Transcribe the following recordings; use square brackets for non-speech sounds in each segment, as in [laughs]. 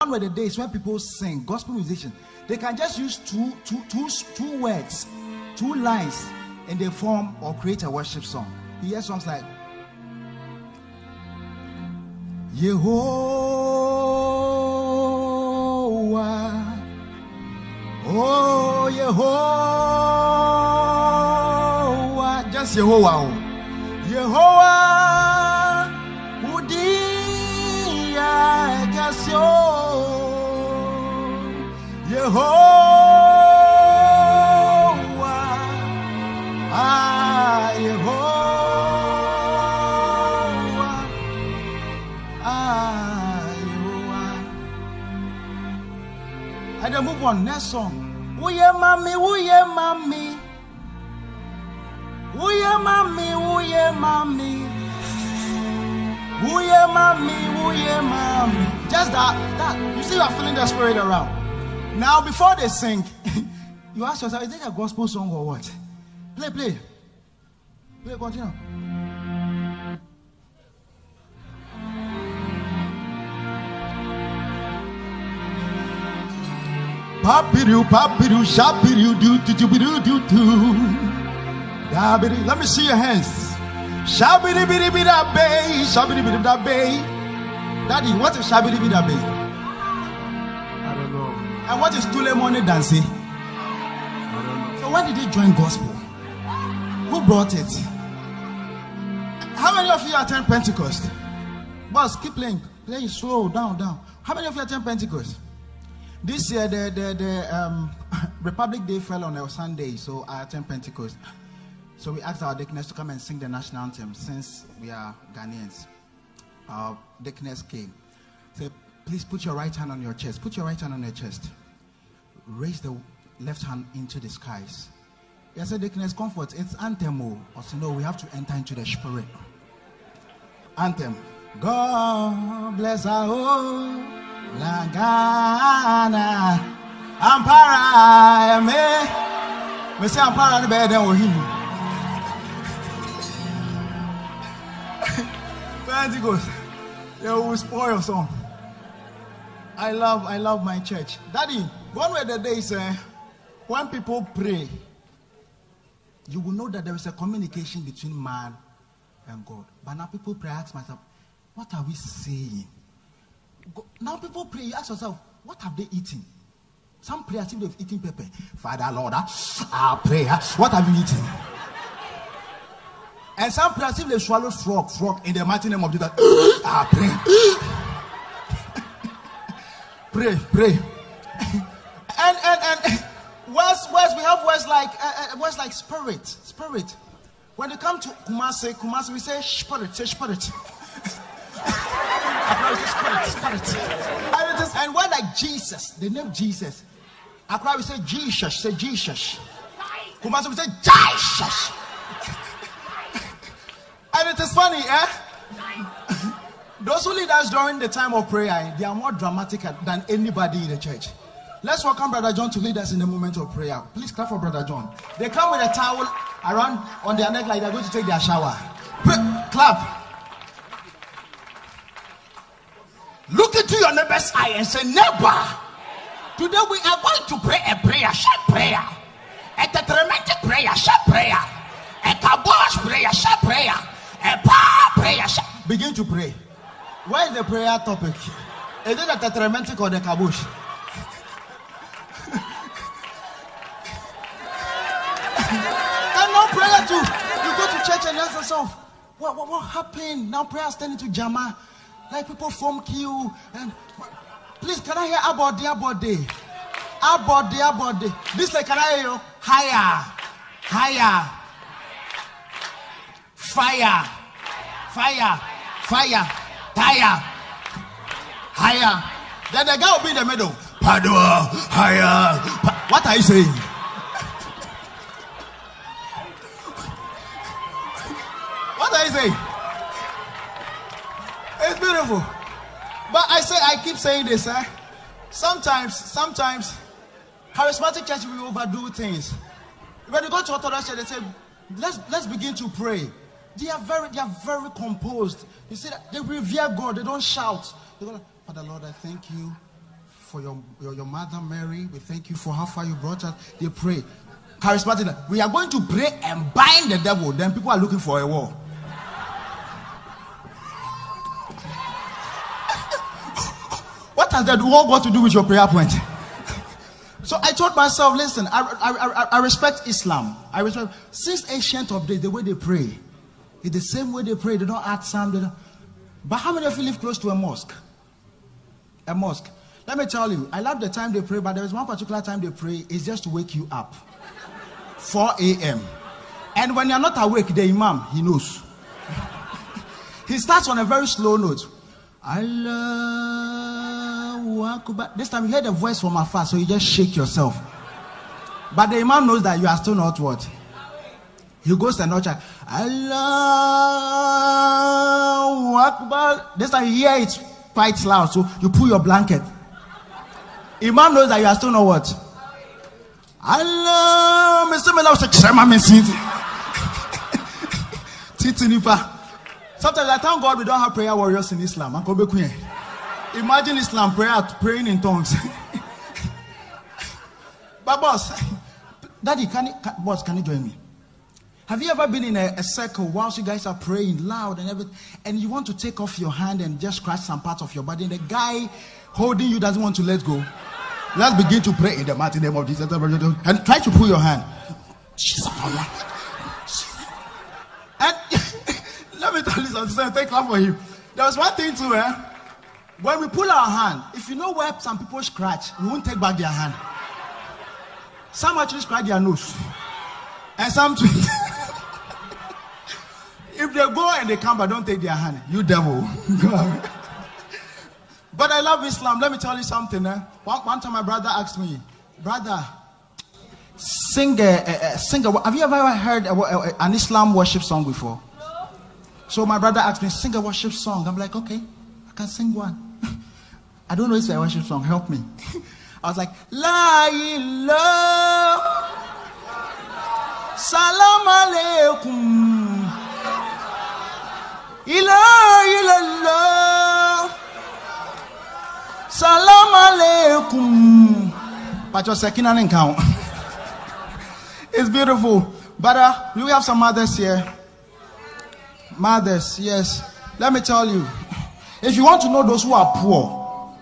One were the days when people sing, gospel musicians, they can just use two, two, two, two words, two lines, and they form or create a worship song. You hear songs like Yehovah, oh Yehovah, just Yehovah, oh. Yehovah, Yehovah, ah Yehovah, ah Yehovah. And then move on, next song. Uye mami, uye mami. Uye mami, uye mami. Uye mami, uye mami. Just that, that. You see, you are feeling the spirit around. Now, before they sing, [laughs] you ask yourself, is it a gospel song or what? Play, play. Play, continue. Papiru, papiru, shapiru, do, do, do, do, do, do. Let me see your hands. Shabidi bidi bidi bay, bidi bidi bay. Daddy, what is shabidi bidi bay? And what is Tule Money dancing? So when did he join gospel? Who brought it? How many of you attend Pentecost? Boss, keep playing. Play slow, down, down. How many of you attend Pentecost? This year, the, the, the um, [laughs] Republic Day fell on a Sunday, so I attend Pentecost. So we asked our deaconess to come and sing the national anthem since we are Ghanaians. Our deaconess came. Said, please put your right hand on your chest. Put your right hand on your chest. Raise the left hand into the skies. Said, deaconess, comfort. It's anthem. oh." Said, no, we have to enter into the spirit. Anthem. God bless our home, Lagana. Ampara, me. Me say Ampara the better than [laughs] we him. Pentecost. They will spoil your song. I love, I love my church. Daddy, one way the days uh, when people pray, you will know that there is a communication between man and God. But now people pray, ask myself, what are we saying? Now people pray, you ask yourself, what have they eaten? Some pray as if they've eaten pepper. Father, Lord, I pray. ah, What have you eaten? And some pray as if they swallow frog, frog in the mighty name of Jesus. [gasps] I pray. Pray, pray. and and and words, words. We have words like uh, uh, words like spirit, spirit. When they come to Kumasi, Kumasi, we say spirit, say spirit. [laughs] Spirit, spirit. And, word like Jesus, the name Jesus. Accra, we say Jesus, say Jesus. Kumasi, we say Jesus. [laughs] and it is funny, eh? Those who lead us during the time of prayer, they are more dramatic than anybody in the church. Let's welcome Brother John to lead us in the moment of prayer. Please clap for Brother John. They come with a towel around on their neck like they're going to take their shower. Clap. Look into your neighbor's eye and say, Neighbor, today we are going to pray a prayer, short prayer, a dramatic prayer, short prayer, a kabosh prayer, short prayer, a power prayer. Begin to pray. Where is the prayer topic? Is it the tetramentic or the kabosh? [laughs] and now prayer too. You go to church and ask yourself, what, what, what happened? Now prayer is turning to Jama. Like people form queue. And please, can I hear about the about the about the about the this like can I hear you? Higher, higher, fire, fire, fire, tire, higher. Higher. Then the guy will be in the middle. Padua, higher. Pa- what are you saying? [laughs] What are you saying? It's beautiful. But I say I keep saying this, eh? Sometimes, sometimes charismatic church will overdo things. When you go to Orthodox church, they say, let's let's begin to pray. They are very, they are very composed. You see that they revere God, they don't shout. They go, Father Lord, I thank you for your, your, your mother Mary. We thank you for how far you brought us. They pray. Charismatic. We are going to pray and bind the devil. Then people are looking for a war. [laughs] what has that war got to do with your prayer point? [laughs] So I told myself, listen, I, I, I, I respect Islam. I respect since ancient of days, the way they pray. It's the same way they pray. They don't add some. They don't, but how many of you live close to a mosque? A mosque. Let me tell you, I love the time they pray, but there is one particular time they pray, it's just to wake you up. 4 a.m. And when you're not awake, the Imam, he knows. [laughs] he starts on a very slow note. Allahu. This time you hear the voice from afar, so you just shake yourself. But the Imam knows that you are still not what? He goes to another Allahu Akbar. This time you hear it quite loud, so you pull your blanket. Imam knows that you are still not what? Allah, Mr. Mela. Titi Nipa. Sometimes I thank God we don't have prayer warriors in Islam. Imagine Islam prayer praying in tongues. [laughs] but boss, [laughs] Daddy, can you, can, boss, can you join me? Have you ever been in a, a, circle whilst you guys are praying loud and everything, and you want to take off your hand and just scratch some part of your body, and the guy holding you doesn't want to let go? Let's begin to pray in the mighty name of Jesus and try to pull your hand. And [laughs] let me tell you something. Take clap for him. There was one thing too, eh? When we pull our hand, if you know where some people scratch, we won't take back their hand. Some actually scratch their nose, and some. [laughs] if they go and they come but don't take their hand, you devil. [laughs] but I love Islam. Let me tell you something. Eh? One, one time, my brother asked me, brother, sing a, a, a sing a, Have you ever heard a, a, an Islam worship song before? No. So my brother asked me, sing a worship song. I'm like, okay, I can sing one. [laughs] I don't know if it's a worship song. Help me. [laughs] I was like, La ilaha Salam alaikum. Ilaha illallah. Salam alaikum. But your second and count. [laughs] It's beautiful. But uh, we have some mothers here. Mothers, yes. Let me tell you. If you want to know those who are poor,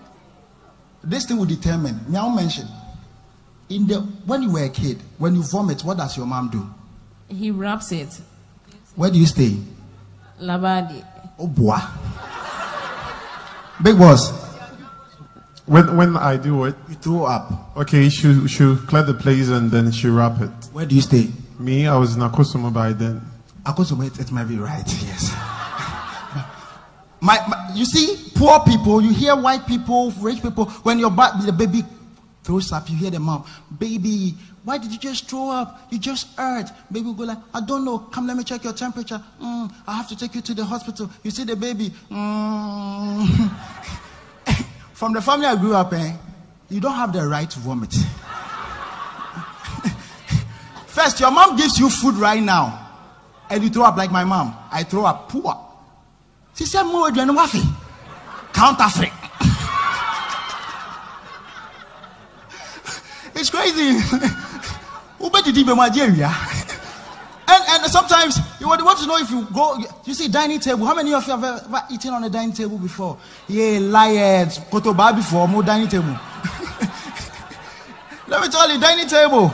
this thing will determine. Now mention? In the when you were a kid, when you vomit, what does your mom do? He wraps it. Where do you stay? Labadi. Oh boy. Big boss. When when I do it, You throw up. okay, she she clear the place and then she wrap it. Where do you stay? Me, I was in Akosombo by then. Akosombo, it, it might be right, [laughs] yes. My, my, you see, poor people, you hear white people, rich people, when your ba- the baby throws up, you hear the mom, baby, why did you just throw up? You just hurt. Baby will go like, I don't know. Come, let me check your temperature. Mm, I have to take you to the hospital. You see the baby. Mm. [laughs] From the family I grew up in, you don't have the right to vomit. [laughs] First, your mom gives you food right now, and you throw up like my mom. I throw up poor. She said, More than waffy. Counterfeit. it's crazy. [laughs] Ube did even Nigeria. [laughs] And, and sometimes you would want to know if you go, you see, dining table. How many of you have ever eaten on a dining table before? Yeah, liars, kotoba before, more dining table. [laughs] Let me tell you, dining table.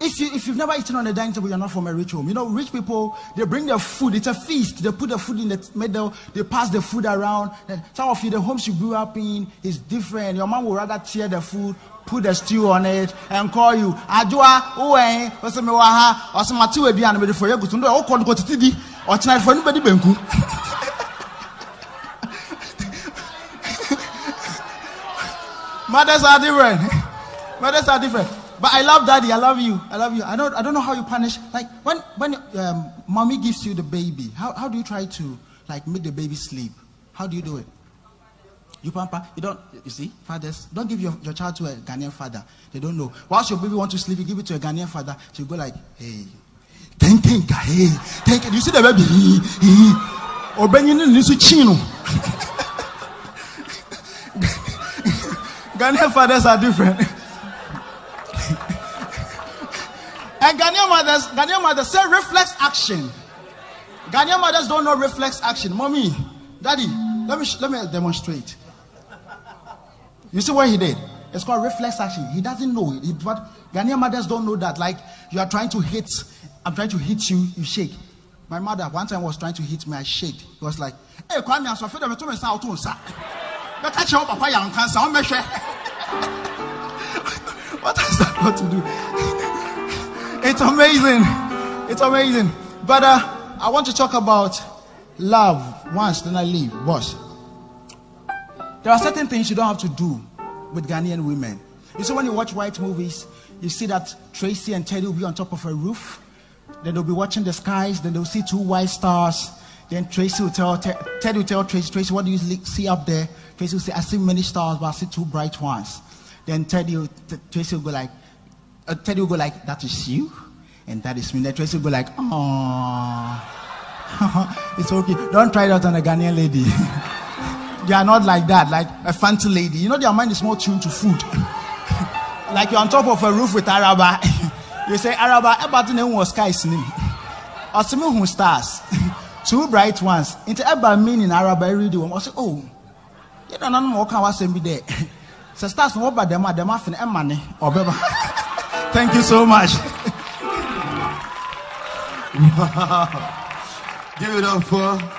If, you, if you've never eaten on a dining table, you're not from a rich home. You know, rich people, they bring their food. It's a feast. They put the food in the middle. They pass the food around. And some of you, the homes you grew up in is different. Your mom will rather tear the food, put the stew on it, and call you. Ajua, uwe, ose me waha, ose mati we biya, nabedi for yegutu. Ndo, oko nko titidi, or tonight for anybody benku. [laughs] Mothers are different. Mothers are different. But I love daddy. I love you. I love you. I don't. I don't know how you punish. Like when when um, mommy gives you the baby, how, how do you try to like make the baby sleep? How do you do it? You pamper. You don't. You see, fathers don't give your, your child to a Ghanaian father. They don't know. Whilst your baby wants to sleep, you give it to a Ghanaian father. You go like, hey, think, think, hey, think. You see the baby. He, he, or Benjamin Nisu Chino. [laughs] Ghanaian fathers are different. And Ghanaian mothers, Ghanaian mothers say reflex action. Ghanaian mothers don't know reflex action. Mommy, daddy, let me let me demonstrate. You see what he did? It's called reflex action. He doesn't know it. It- But Ghanaian mothers don't know that. Like you are trying to hit, I'm trying to hit you, you shake. My mother one time was trying to hit me, I shake. He was like, Hey, Kwame, I'm sorry, I'm to sa auto sa. But catch your papa young cancer, I'm. [laughs] What has that got to do? It's amazing. It's amazing. But uh, I want to talk about love once, then I leave. Boss. There are certain things you don't have to do with Ghanaian women. You see, when you watch white movies, you see that Tracy and Teddy will be on top of a roof. Then they'll be watching the skies. Then they'll see two white stars. Then Tracy will tell Te- Teddy will tell Tracy, Tracy, what do you see up there? Tracy will say, I see many stars, but I see two bright ones. Then Teddy, will, T- Tracy will go like, uh, Teddy will go like, that is you, and that is me. Then Tracy will go like, oh, [laughs] it's okay. Don't try that on a Ghanaian lady. [laughs] they are not like that, like a fancy lady. You know, their mind is more tuned to food. [laughs] like you're on top of a roof with Araba. you say, Araba, about the name was sky's name. Some who stars. Two bright ones. Into Eba meaning Araba, I read one. I say, oh, you don't know what can was be there. So stars no about them, in money or beba. Thank you so much. [laughs] Give it up for